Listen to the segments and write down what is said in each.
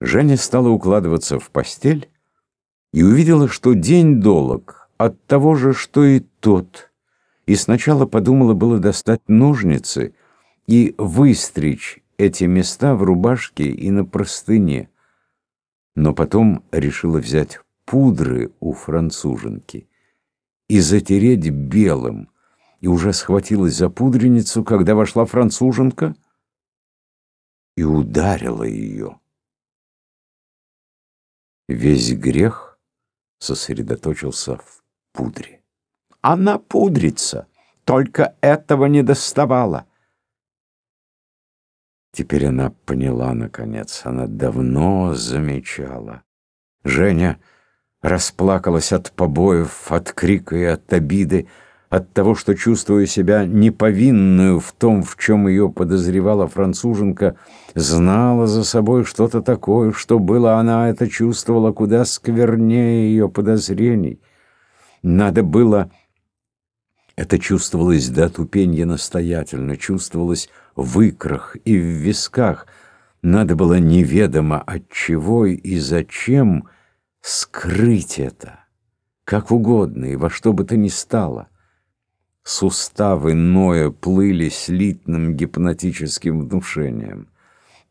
Женя стала укладываться в постель и увидела, что день долг от того же, что и тот, и сначала подумала было достать ножницы и выстричь эти места в рубашке и на простыне, но потом решила взять пудры у француженки и затереть белым, и уже схватилась за пудреницу, когда вошла француженка и ударила ее. Весь грех сосредоточился в пудре. Она пудрится, только этого не доставала. Теперь она поняла, наконец, она давно замечала. Женя расплакалась от побоев, от крика и от обиды, от того, что, чувствуя себя неповинную в том, в чем ее подозревала француженка, знала за собой что-то такое, что было она это чувствовала куда сквернее ее подозрений. Надо было... Это чувствовалось до тупенья настоятельно, чувствовалось в икрах и в висках. Надо было неведомо от чего и зачем скрыть это, как угодно и во что бы то ни стало. Суставы Ноя плыли слитным гипнотическим внушением.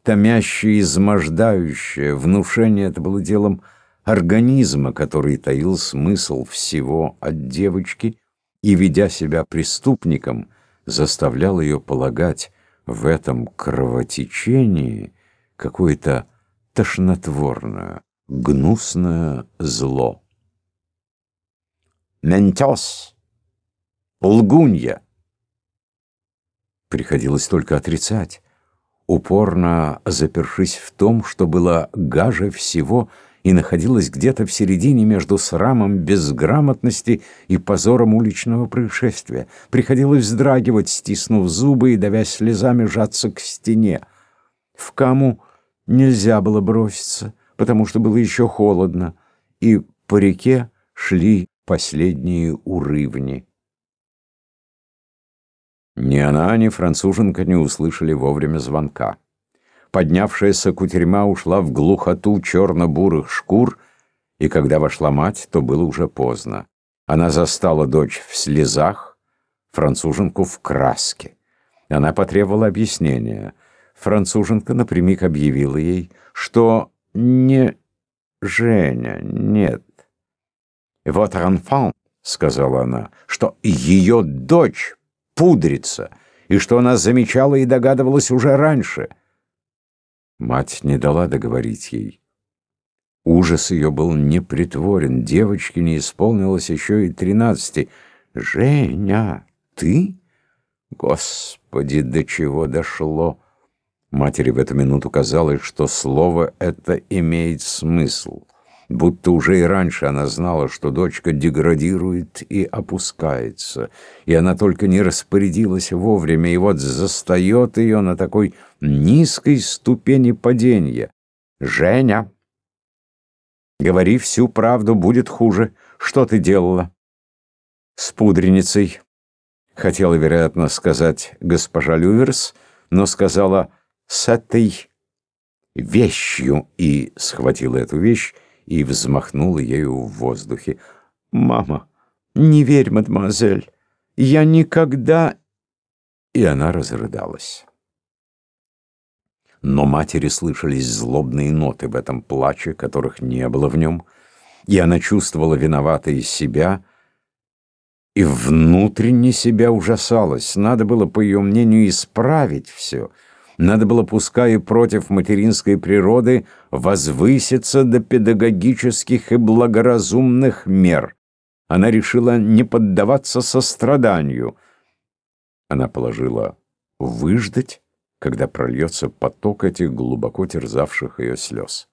Томящее, измождающее внушение это было делом организма, который таил смысл всего от девочки и, ведя себя преступником, заставлял ее полагать в этом кровотечении какое-то тошнотворное, гнусное зло. «Ментос!» Лгунья. Приходилось только отрицать, упорно запершись в том, что было гаже всего и находилось где-то в середине между срамом безграмотности и позором уличного происшествия. Приходилось вздрагивать, стиснув зубы и, давясь слезами, жаться к стене. В каму нельзя было броситься, потому что было еще холодно, и по реке шли последние урывни. Ни она, ни француженка не услышали вовремя звонка. Поднявшаяся кутерьма ушла в глухоту черно-бурых шкур, и когда вошла мать, то было уже поздно. Она застала дочь в слезах, француженку в краске. Она потребовала объяснения. Француженка напрямик объявила ей, что не Женя, нет. «Вот enfant», — сказала она, — «что ее дочь пудрится, и что она замечала и догадывалась уже раньше. Мать не дала договорить ей. Ужас ее был непритворен, девочке не исполнилось еще и тринадцати. «Женя, ты? Господи, до чего дошло!» Матери в эту минуту казалось, что слово это имеет смысл будто уже и раньше она знала, что дочка деградирует и опускается, и она только не распорядилась вовремя, и вот застает ее на такой низкой ступени падения. «Женя, говори всю правду, будет хуже. Что ты делала?» «С пудреницей», — хотела, вероятно, сказать госпожа Люверс, но сказала «с этой вещью» и схватила эту вещь, и взмахнула ею в воздухе. «Мама, не верь, мадемуазель, я никогда...» И она разрыдалась. Но матери слышались злобные ноты в этом плаче, которых не было в нем, и она чувствовала виноватой себя, и внутренне себя ужасалась. Надо было, по ее мнению, исправить все — надо было, пускай и против материнской природы, возвыситься до педагогических и благоразумных мер. Она решила не поддаваться состраданию. Она положила выждать, когда прольется поток этих глубоко терзавших ее слез.